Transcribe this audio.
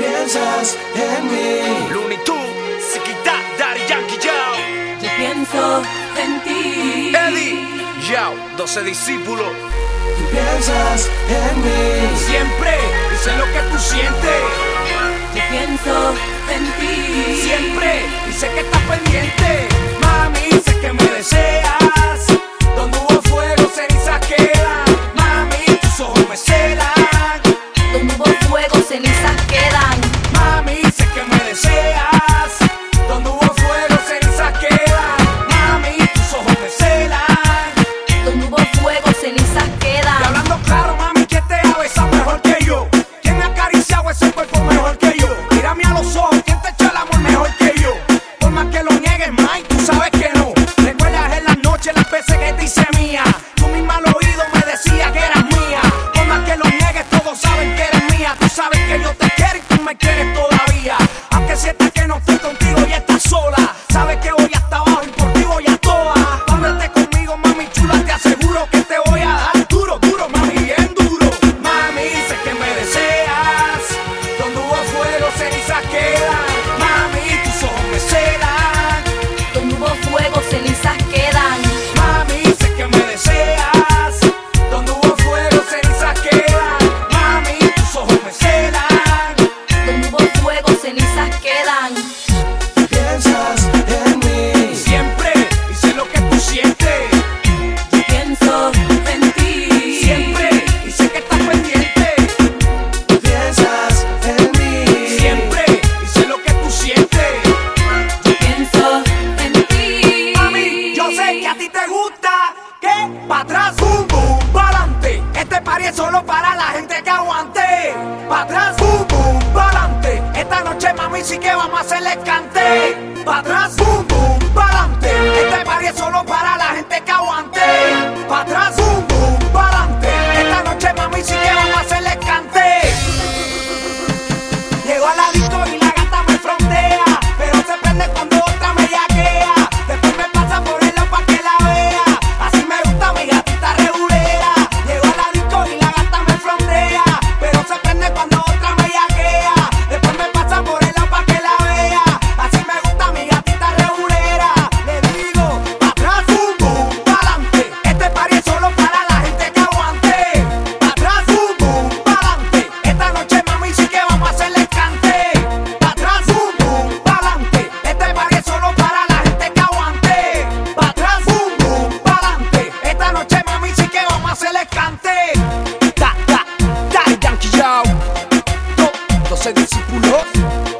piensas en mí. Looney Tunes, Siquita, Daddy Yankee, Yao. Yo pienso en ti. Eddie, Yao, 12 discípulos. Tú piensas en mí. Siempre, dice lo que tú sientes. Yo pienso en ti. Siempre, dice que canté, para atrás, boom, boom, para adelante. Este party es solo para la Yeah.